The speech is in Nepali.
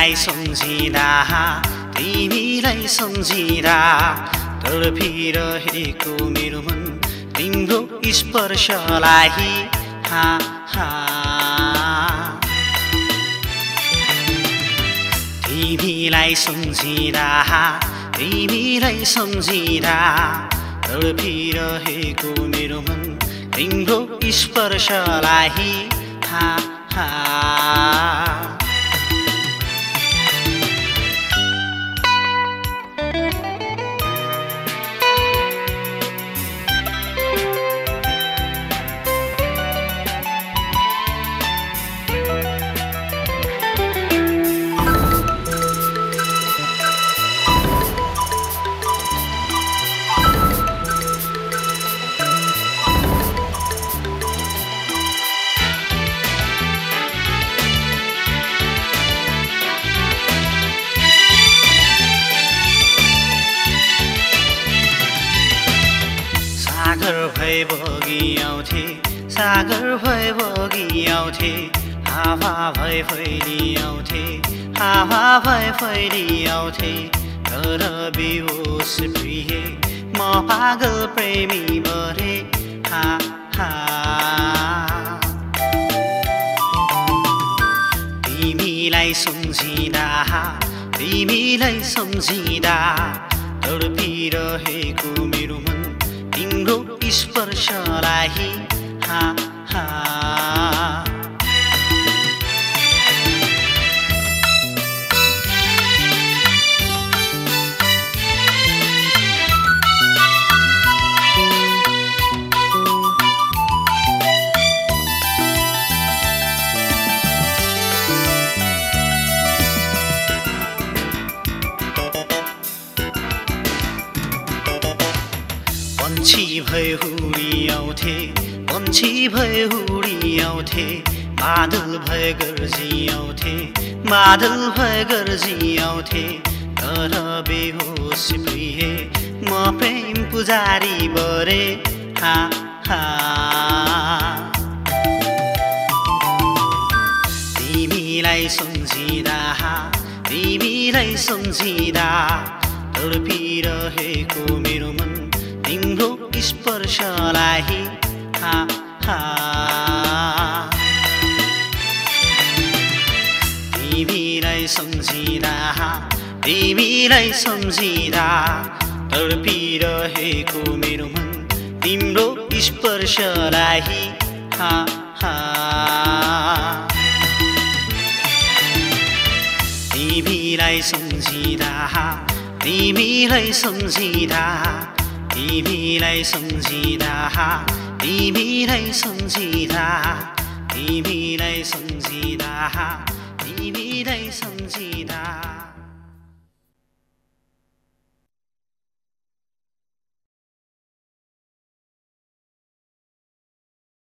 सम्झिँदा तिमीलाई सम्झिँदा तडपिरहेको मेरो मन तिम्रो स्पर्शलाई। हा हा। तिमीलाई सम्झिँदा तिमीलाई सम्झिँदा तडपिरहेको मेरो मन तिम्रो स्पर्शलाई। हा हा। सागर भए बगी आउँथे सागर भए बगी आउँथे हावा भए फैली आउँथे हावा भए फैली आउँथे। तर बेहोस प्रिय म पागल प्रेमी भरे हा हा। तिमीलाई सम्झिँदा तिमीलाई सम्झिँदा तडपिरहेको मेरो मन तिम्रो स्पर्शलाई हा हा। भए हुडी आउँथे पन्छी भए हुडी आउँथे बादल भए गर्जी आउँथे बादल भए गर्जी आउँथे तर बेहोस प्रिय म प्रेम पुजारी बरे हा हा। तिमीलाई सम्झिँदा तिमीलाई सम्झिँदा तडपिरहेको मेरो मन तिम्रो स्पर्शलाई हा तिमीलाई सम्झिँदा तिमीलाई सम्झिँदा तडपिरहेको मेरो मन तिम्रो स्पर्शलाई हा हा। तिमीलाई सम्झिँदा तिमीलाई सम्झिँदा तिमीलाई सम्झिँदा तिमीलाई सम्झिँदा तिमीलाई सम्झिँदा तिमीलाई सम्झिँदा